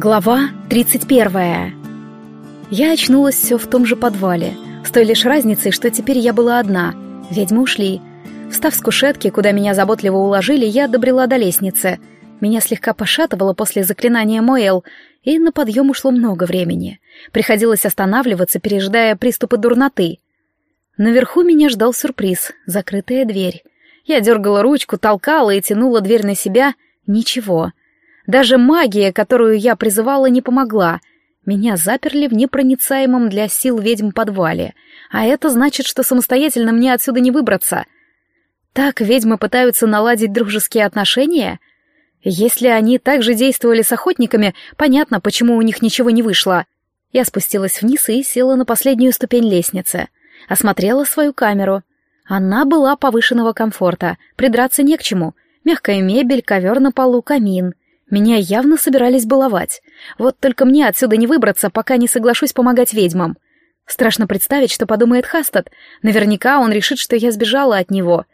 Глава 31. Я очнулась все в том же подвале, с той лишь разницей, что теперь я была одна. Ведьмы ушли. Встав с кушетки, куда меня заботливо уложили, я добрела до лестницы. Меня слегка пошатывало после заклинания Моэл, и на подъем ушло много времени. Приходилось останавливаться, пережидая приступы дурноты. Наверху меня ждал сюрприз — закрытая дверь. Я дергала ручку, толкала и тянула дверь на себя. Ничего. Даже магия, которую я призывала, не помогла. Меня заперли в непроницаемом для сил ведьм подвале. А это значит, что самостоятельно мне отсюда не выбраться. Так ведьмы пытаются наладить дружеские отношения? Если они так же действовали с охотниками, понятно, почему у них ничего не вышло. Я спустилась вниз и села на последнюю ступень лестницы. Осмотрела свою камеру. Она была повышенного комфорта, придраться не к чему. Мягкая мебель, ковер на полу, камин — меня явно собирались баловать. Вот только мне отсюда не выбраться, пока не соглашусь помогать ведьмам. Страшно представить, что подумает Хастад. Наверняка он решит, что я сбежала от него.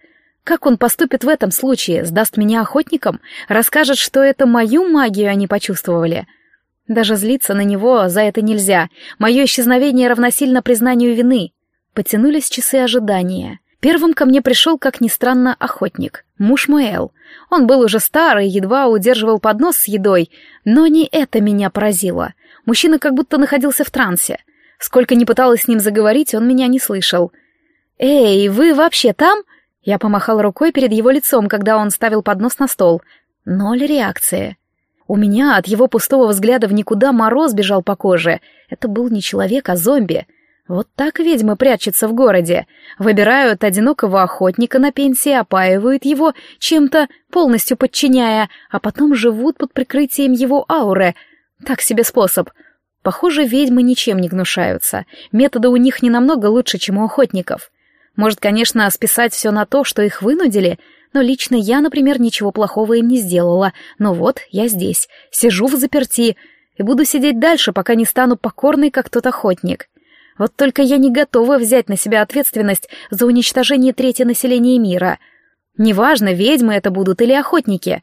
Как он поступит в этом случае? Сдаст меня охотникам? Расскажет, что это мою магию они почувствовали? Даже злиться на него за это нельзя. Мое исчезновение равносильно признанию вины. Потянулись часы ожидания. Первым ко мне пришел, как ни странно, охотник, муж Муэл. Он был уже старый, едва удерживал поднос с едой, но не это меня поразило. Мужчина как будто находился в трансе. Сколько ни пыталась с ним заговорить, он меня не слышал. «Эй, вы вообще там?» Я помахал рукой перед его лицом, когда он ставил поднос на стол. Ноль реакции. У меня от его пустого взгляда в никуда мороз бежал по коже. Это был не человек, а зомби. Вот так ведьмы прячутся в городе. Выбирают одинокого охотника на пенсии, опаивают его чем-то, полностью подчиняя, а потом живут под прикрытием его ауры. Так себе способ. Похоже, ведьмы ничем не гнушаются. Методы у них не намного лучше, чем у охотников. Может, конечно, списать все на то, что их вынудили, но лично я, например, ничего плохого им не сделала. Но вот, я здесь, сижу в заперти, и буду сидеть дальше, пока не стану покорной, как тот охотник. Вот только я не готова взять на себя ответственность за уничтожение трети населения мира. Неважно, ведьмы это будут или охотники.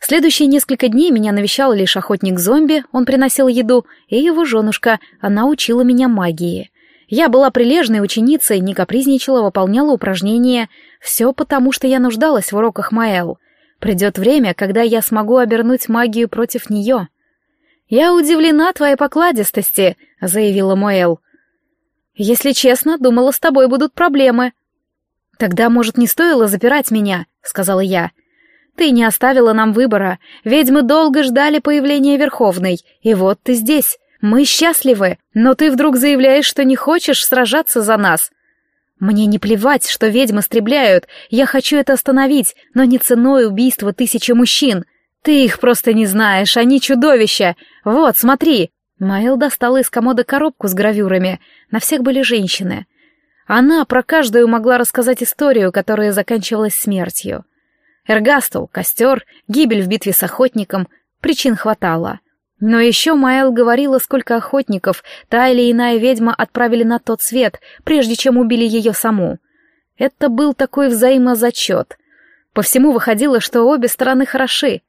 Следующие несколько дней меня навещал лишь охотник-зомби, он приносил еду, и его женушка, она учила меня магии. Я была прилежной ученицей, не капризничала, выполняла упражнения. Все потому, что я нуждалась в уроках Маэл. Придет время, когда я смогу обернуть магию против нее. «Я удивлена твоей покладистости», — заявила Моэл. Если честно, думала, с тобой будут проблемы. Тогда, может, не стоило запирать меня, сказала я. Ты не оставила нам выбора. Ведьмы долго ждали появления Верховной, и вот ты здесь. Мы счастливы, но ты вдруг заявляешь, что не хочешь сражаться за нас. Мне не плевать, что ведьмы стреляют. Я хочу это остановить, но не ценой убийства тысячи мужчин. Ты их просто не знаешь, они чудовища. Вот, смотри. Маэл достала из комода коробку с гравюрами. На всех были женщины. Она про каждую могла рассказать историю, которая заканчивалась смертью. Эргастул, костер, гибель в битве с охотником. Причин хватало. Но еще Маэл говорила, сколько охотников та или иная ведьма отправили на тот свет, прежде чем убили ее саму. Это был такой взаимозачет. По всему выходило, что обе стороны хороши.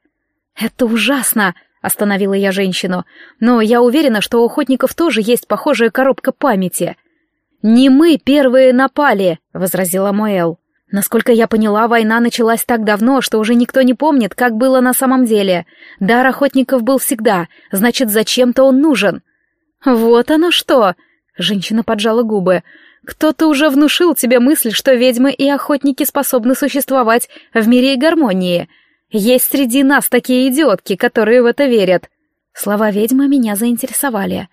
«Это ужасно!» Остановила я женщину. Но я уверена, что у охотников тоже есть похожая коробка памяти. «Не мы первые напали», — возразила Моэл. Насколько я поняла, война началась так давно, что уже никто не помнит, как было на самом деле. Дар охотников был всегда, значит, зачем-то он нужен. Вот оно что! Женщина поджала губы. Кто-то уже внушил тебе мысль, что ведьмы и охотники способны существовать в мире и гармонии. Есть среди нас такие идиотки, которые в это верят. Слова ведьмы меня заинтересовали.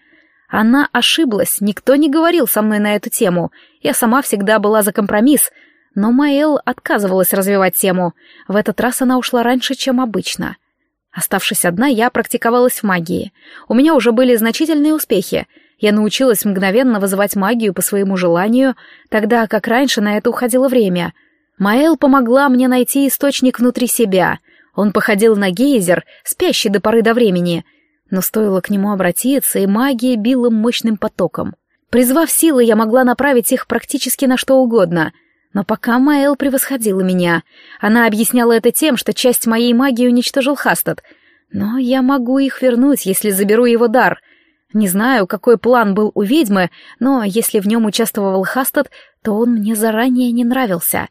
Она ошиблась, никто не говорил со мной на эту тему. Я сама всегда была за компромисс, но Маэл отказывалась развивать тему. В этот раз она ушла раньше, чем обычно. Оставшись одна, я практиковалась в магии. У меня уже были значительные успехи. Я научилась мгновенно вызывать магию по своему желанию, тогда как раньше на это уходило время. Маэл помогла мне найти источник внутри себя — он походил на гейзер, спящий до поры до времени, но стоило к нему обратиться, и магия била мощным потоком. Призвав силы, я могла направить их практически на что угодно. Но пока Маэл превосходила меня, она объясняла это тем, что часть моей магии уничтожил Хастад. Но я могу их вернуть, если заберу его дар. Не знаю, какой план был у ведьмы, но если в нем участвовал Хастад, то он мне заранее не нравился.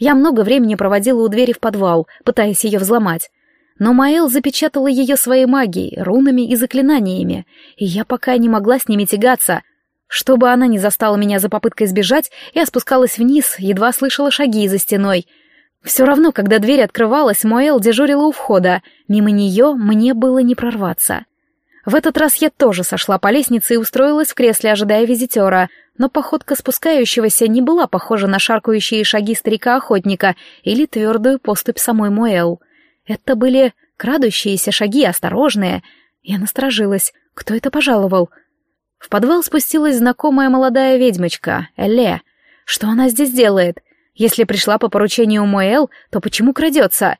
Я много времени проводила у двери в подвал, пытаясь ее взломать. Но Маэл запечатала ее своей магией, рунами и заклинаниями, и я пока не могла с ними тягаться. Чтобы она не застала меня за попыткой сбежать, я спускалась вниз, едва слышала шаги за стеной. Все равно, когда дверь открывалась, Моэл дежурила у входа, мимо нее мне было не прорваться. В этот раз я тоже сошла по лестнице и устроилась в кресле, ожидая визитера, но походка спускающегося не была похожа на шаркающие шаги старика-охотника или твердую поступь самой Моэл. Это были крадущиеся шаги, осторожные. Я насторожилась. Кто это пожаловал? В подвал спустилась знакомая молодая ведьмочка, Эле. Что она здесь делает? Если пришла по поручению Моэл, то почему крадется?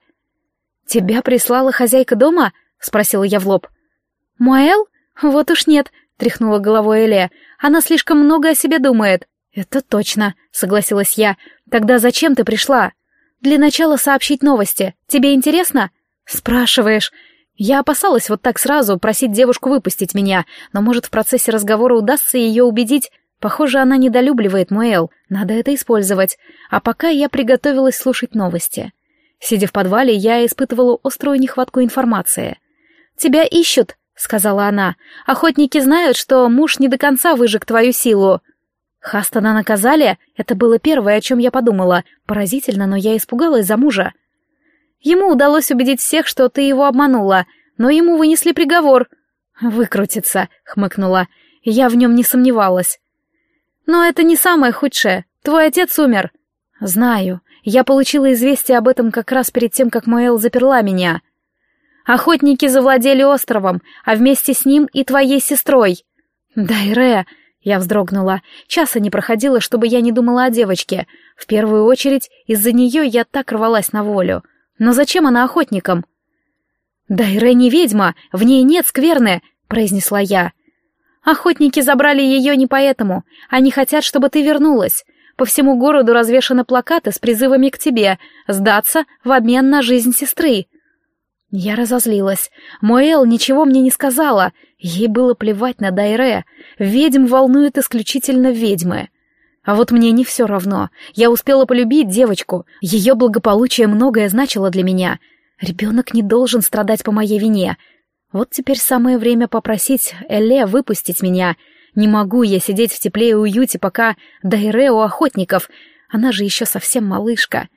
«Тебя прислала хозяйка дома?» — спросила я в лоб. «Моэл? Вот уж нет», — тряхнула головой Эле. «Она слишком много о себе думает». «Это точно», — согласилась я. «Тогда зачем ты пришла?» Для начала сообщить новости. Тебе интересно? Спрашиваешь. Я опасалась вот так сразу просить девушку выпустить меня, но, может, в процессе разговора удастся ее убедить. Похоже, она недолюбливает Муэл, надо это использовать. А пока я приготовилась слушать новости. Сидя в подвале, я испытывала острую нехватку информации. «Тебя ищут», — сказала она. «Охотники знают, что муж не до конца выжег твою силу». Хастона наказали? Это было первое, о чем я подумала. Поразительно, но я испугалась за мужа. Ему удалось убедить всех, что ты его обманула, но ему вынесли приговор. Выкрутится, хмыкнула. Я в нем не сомневалась. Но это не самое худшее. Твой отец умер. Знаю. Я получила известие об этом как раз перед тем, как Моэл заперла меня. Охотники завладели островом, а вместе с ним и твоей сестрой. Дайре, я вздрогнула. Часа не проходило, чтобы я не думала о девочке. В первую очередь, из-за нее я так рвалась на волю. Но зачем она охотникам? «Да Ире не ведьма, в ней нет скверны», — произнесла я. «Охотники забрали ее не поэтому. Они хотят, чтобы ты вернулась. По всему городу развешаны плакаты с призывами к тебе сдаться в обмен на жизнь сестры». Я разозлилась. Моэл ничего мне не сказала. Ей было плевать на Дайре. Ведьм волнует исключительно ведьмы. А вот мне не все равно. Я успела полюбить девочку. Ее благополучие многое значило для меня. Ребенок не должен страдать по моей вине. Вот теперь самое время попросить Эле выпустить меня. Не могу я сидеть в тепле и уюте, пока Дайре у охотников. Она же еще совсем малышка.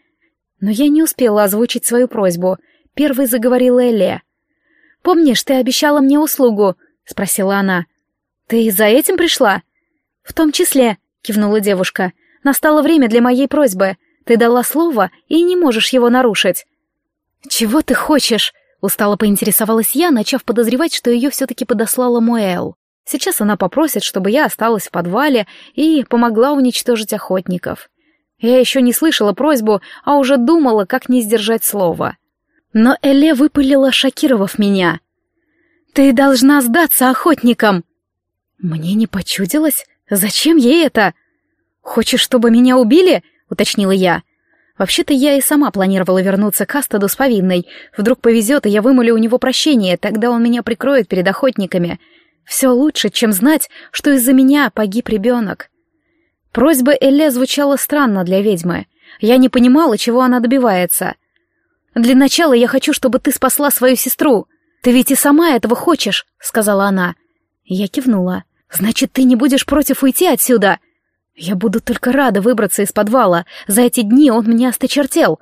Но я не успела озвучить свою просьбу — Первой заговорила Эле. «Помнишь, ты обещала мне услугу?» — спросила она. «Ты за этим пришла?» «В том числе», — кивнула девушка. «Настало время для моей просьбы. Ты дала слово и не можешь его нарушить». «Чего ты хочешь?» — устало поинтересовалась я, начав подозревать, что ее все-таки подослала Муэл. Сейчас она попросит, чтобы я осталась в подвале и помогла уничтожить охотников. Я еще не слышала просьбу, а уже думала, как не сдержать слова. Но Эле выпылила, шокировав меня. «Ты должна сдаться охотникам!» Мне не почудилось? Зачем ей это? «Хочешь, чтобы меня убили?» — уточнила я. Вообще-то я и сама планировала вернуться к Астаду с повинной. Вдруг повезет, и я вымолю у него прощение, тогда он меня прикроет перед охотниками. Все лучше, чем знать, что из-за меня погиб ребенок. Просьба Эле звучала странно для ведьмы. Я не понимала, чего она добивается. Для начала я хочу, чтобы ты спасла свою сестру. Ты ведь и сама этого хочешь», — сказала она. Я кивнула. «Значит, ты не будешь против уйти отсюда?» «Я буду только рада выбраться из подвала. За эти дни он меня осточертел».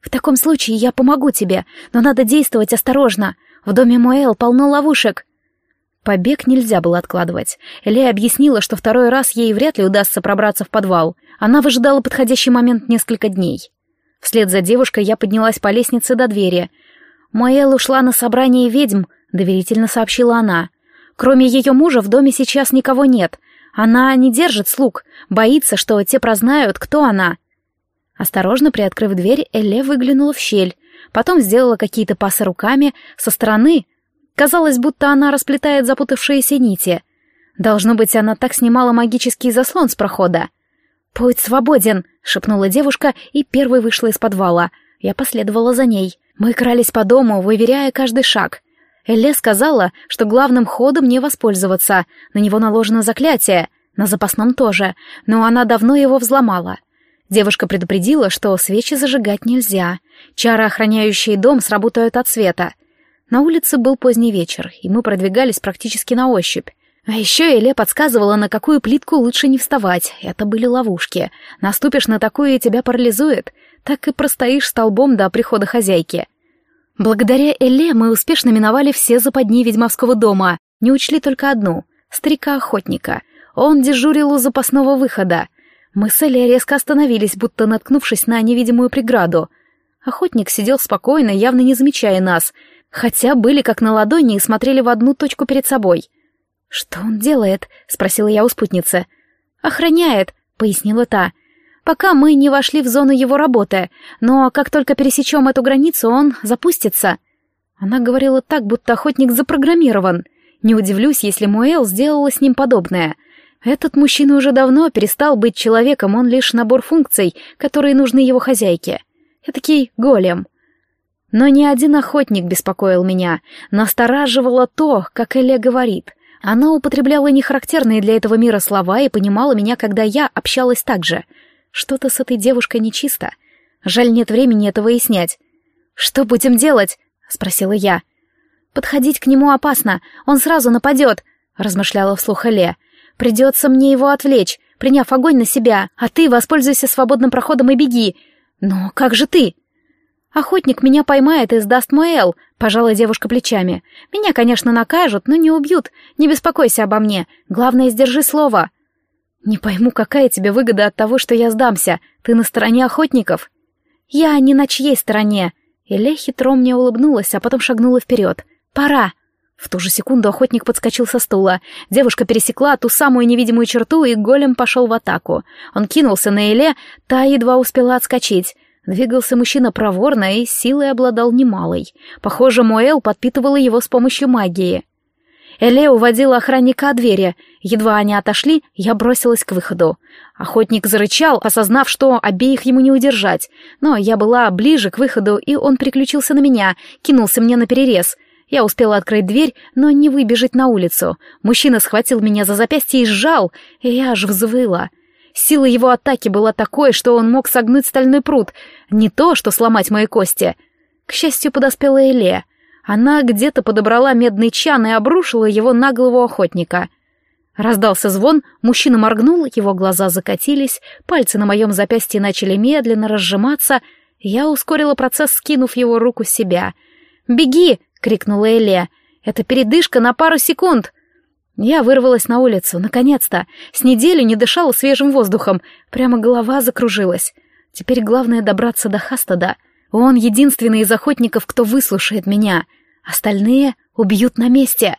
«В таком случае я помогу тебе, но надо действовать осторожно. В доме Моэл полно ловушек». Побег нельзя было откладывать. Элея объяснила, что второй раз ей вряд ли удастся пробраться в подвал. Она выжидала подходящий момент несколько дней. Вслед за девушкой я поднялась по лестнице до двери. «Моэл ушла на собрание ведьм», — доверительно сообщила она. «Кроме ее мужа в доме сейчас никого нет. Она не держит слуг, боится, что те прознают, кто она». Осторожно приоткрыв дверь, Элле выглянула в щель, потом сделала какие-то пасы руками со стороны. Казалось, будто она расплетает запутавшиеся нити. Должно быть, она так снимала магический заслон с прохода. «Путь свободен!» — шепнула девушка и первой вышла из подвала. Я последовала за ней. Мы крались по дому, выверяя каждый шаг. Элле сказала, что главным ходом не воспользоваться, на него наложено заклятие, на запасном тоже, но она давно его взломала. Девушка предупредила, что свечи зажигать нельзя. Чары, охраняющие дом, сработают от света. На улице был поздний вечер, и мы продвигались практически на ощупь. А еще Эле подсказывала, на какую плитку лучше не вставать. Это были ловушки. Наступишь на такую, и тебя парализует. Так и простоишь столбом до прихода хозяйки. Благодаря Эле мы успешно миновали все западни ведьмовского дома. Не учли только одну — старика-охотника. Он дежурил у запасного выхода. Мы с Эле резко остановились, будто наткнувшись на невидимую преграду. Охотник сидел спокойно, явно не замечая нас, хотя были как на ладони и смотрели в одну точку перед собой. «Что он делает?» — спросила я у спутницы. «Охраняет», — пояснила та пока мы не вошли в зону его работы, но как только пересечем эту границу, он запустится. Она говорила так, будто охотник запрограммирован. Не удивлюсь, если Муэл сделала с ним подобное. Этот мужчина уже давно перестал быть человеком, он лишь набор функций, которые нужны его хозяйке. Этакий голем. Но ни один охотник беспокоил меня. Настораживало то, как Эля говорит. Она употребляла нехарактерные для этого мира слова и понимала меня, когда я общалась так же — что-то с этой девушкой нечисто. Жаль, нет времени это выяснять. «Что будем делать?» — спросила я. «Подходить к нему опасно, он сразу нападет», — размышляла вслух Эле. «Придется мне его отвлечь, приняв огонь на себя, а ты воспользуйся свободным проходом и беги. Но как же ты?» «Охотник меня поймает и сдаст Моэл», — пожала девушка плечами. «Меня, конечно, накажут, но не убьют. Не беспокойся обо мне. Главное, сдержи слово». «Не пойму, какая тебе выгода от того, что я сдамся? Ты на стороне охотников?» «Я не на чьей стороне». Эля хитро мне улыбнулась, а потом шагнула вперед. «Пора!» В ту же секунду охотник подскочил со стула. Девушка пересекла ту самую невидимую черту, и голем пошел в атаку. Он кинулся на Эле, та едва успела отскочить. Двигался мужчина проворно и силой обладал немалой. Похоже, Моэл подпитывала его с помощью магии. Эле уводила охранника от двери. Едва они отошли, я бросилась к выходу. Охотник зарычал, осознав, что обеих ему не удержать. Но я была ближе к выходу, и он переключился на меня, кинулся мне на перерез. Я успела открыть дверь, но не выбежать на улицу. Мужчина схватил меня за запястье и сжал, и я аж взвыла. Сила его атаки была такой, что он мог согнуть стальной пруд. Не то, что сломать мои кости. К счастью, подоспела Эле — она где-то подобрала медный чан и обрушила его на голову охотника. Раздался звон, мужчина моргнул, его глаза закатились, пальцы на моем запястье начали медленно разжиматься. Я ускорила процесс, скинув его руку с себя. «Беги!» — крикнула Эле. «Это передышка на пару секунд!» Я вырвалась на улицу, наконец-то. С неделю не дышала свежим воздухом, прямо голова закружилась. Теперь главное добраться до Хастада. Он единственный из охотников, кто выслушает меня. Остальные убьют на месте.